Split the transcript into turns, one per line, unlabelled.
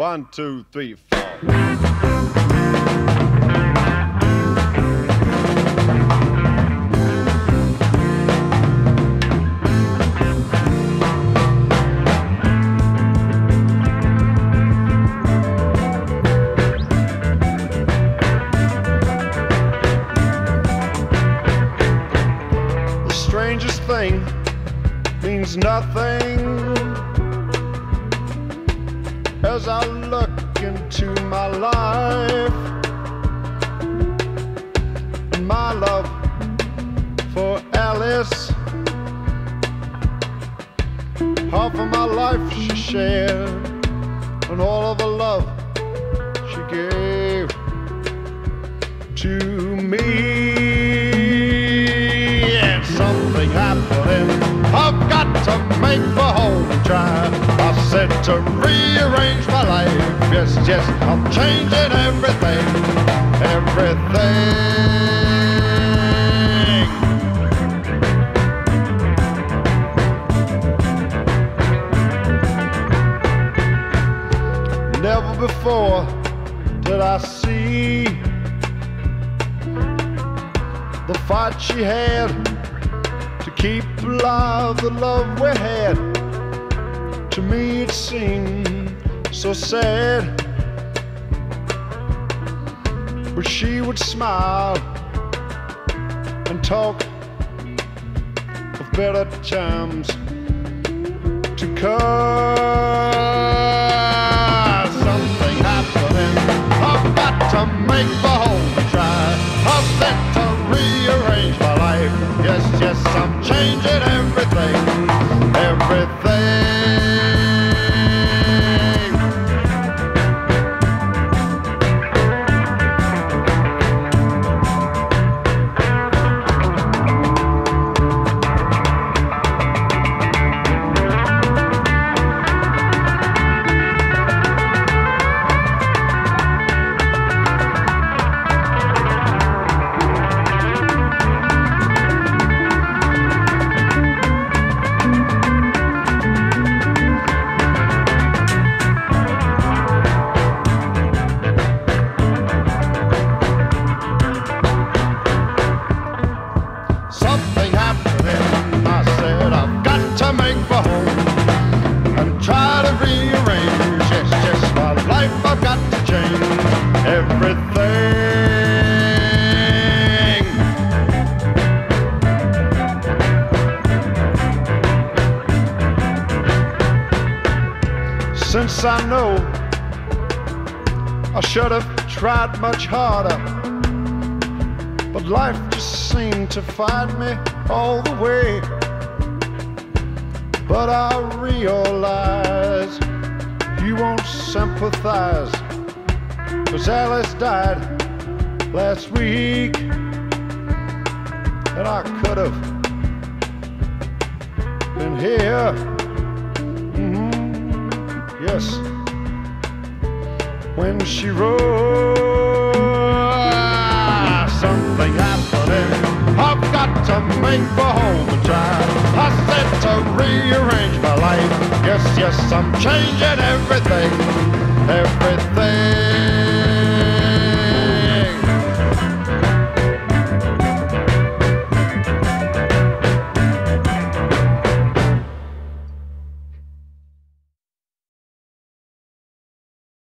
One, two, three, four. The strangest thing means nothing as I look into my life. My love for Alice, half of my life she shared, and all of the love she gave to life. Yes, I'm changing everything. Everything. Never before did I see the fight she had to keep alive the love we had. To me, it seemed so sad. But she would smile and talk of better times to come. Something happening. I've got to make the home try. I've set to rearrange my life. Yes, yes, I'm changing everything. Everything. Something happening. I said I've got to make for home and try to rearrange. Yes, yes, my life I've got to change everything. Since I know I should have tried much harder. But life just seemed to find me all the way. But I realize you won't sympathize. Cause Alice died last week. And I could have been here. Mhm. Yes. When she wrote make for home and try. I said to rearrange my life. Yes, yes, I'm changing everything. Everything.